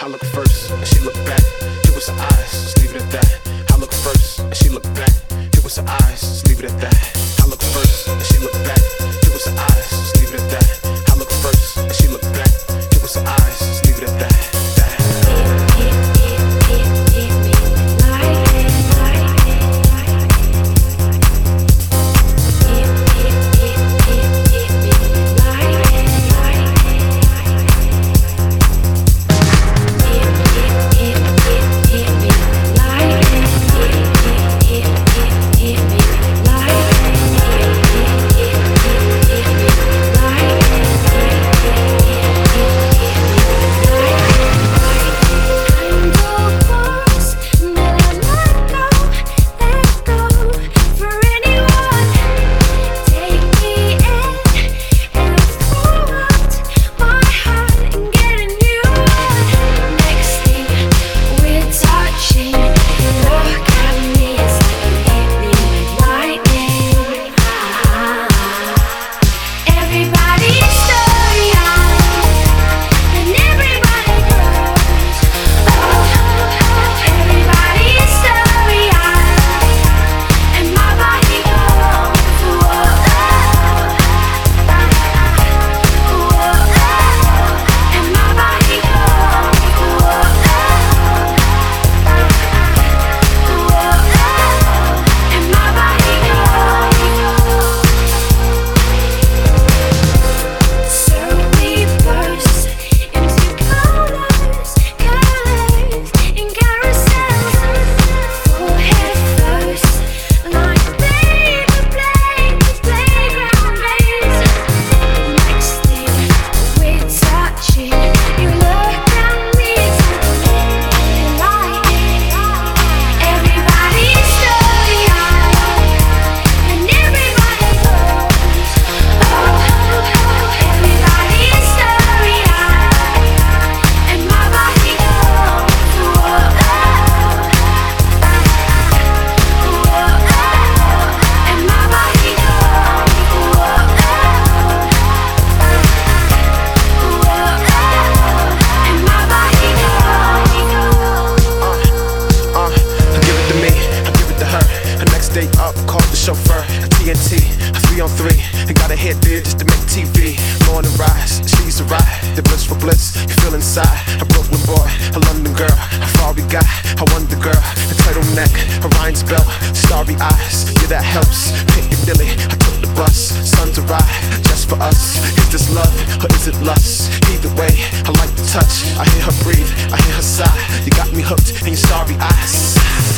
I look first, and she look back. It was her eyes, just leave it at that. I look first, and she look back. It was her eyes, just leave it at that. I look first, Southern side, a Brooklyn boy, a London girl, a we guy, a Wonder girl, a turtleneck, a Ryan's belt, starry eyes, yeah that helps. Piccadilly, I took the bus, sun to ride, just for us. Is this love or is it lust? Either way, I like the touch. I hear her breathe, I hear her sigh. You got me hooked in your starry eyes.